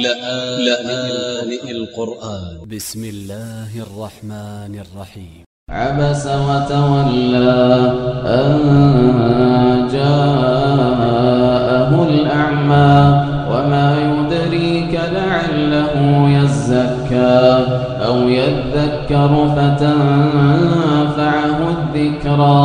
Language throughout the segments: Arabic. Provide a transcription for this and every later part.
لآن القرآن. ب س م الله الرحمن الرحيم. عبس وتولى أن جاءه الأعمى وما يدريك لعله يزكى أو يذكر فتنفعه الذكرى.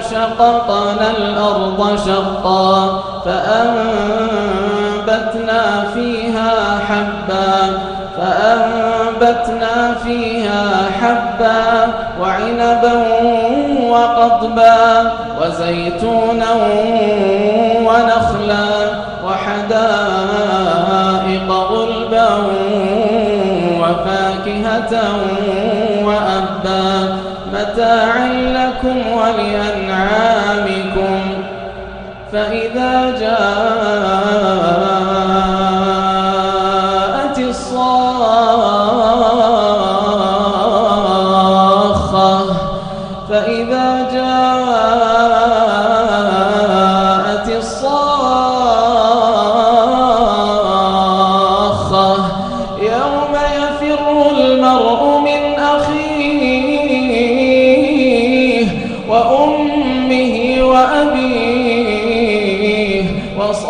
شققنا الأرض شقا فأنبتنا فيها حبا فأنبتنا فيها حبا وعنبا وقضبا وزيتونا ونخلا وحدائق غلبا وفاكهة وأبا لكم ولأنعامكم. فإذا جاءت الصاخة فإذا جاءت الصاخة يوم يفر المرء من أخيه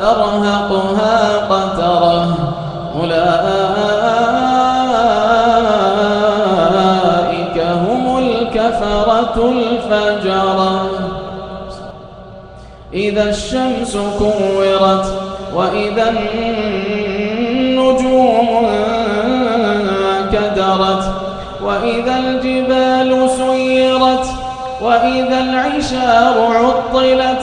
ترهقها قترة. أولئك هم الكفرة الفجرة. إذا الشمس كورت وإذا النجوم انكدرت وإذا الجبال سيرت وإذا العشار عطلت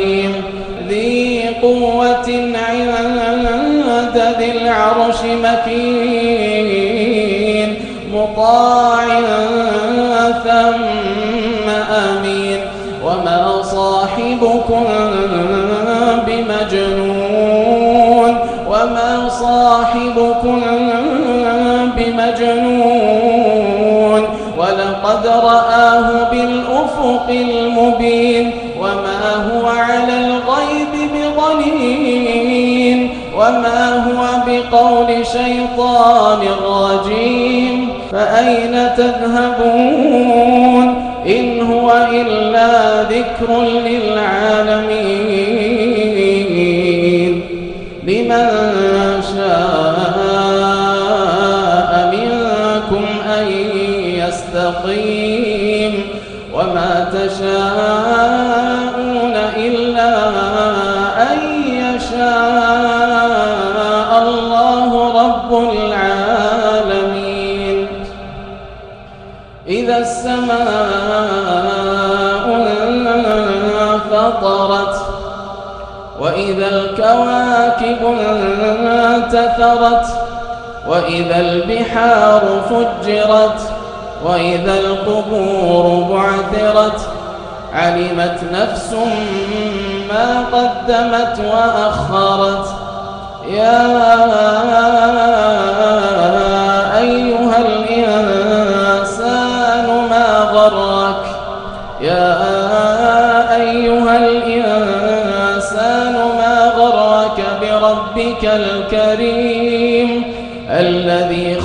صاحبكم بمجنون وما صاحبكم بمجنون ولقد رآه بالأفق المبين وما هو على الغيب بضنين وما هو بقول شيطان رجيم فأين تذهبون إن هو إلا ذكر للعالمين يستقيم وما تشاءون إلا أن يشاء الله رب العالمين. إذا السماء انفطرت وإذا الكواكب انتثرت وإذا البحار فجرت وإذا القبور بعثرت علمت نفس ما قدمت وأخرت. يا أيها الإنسان ما غرك؟ يا أيها الإنسان ما غرك بربك الكريم؟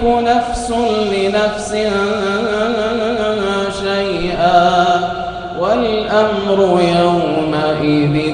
تملك نفس لنفس شيئا والأمر يومئذ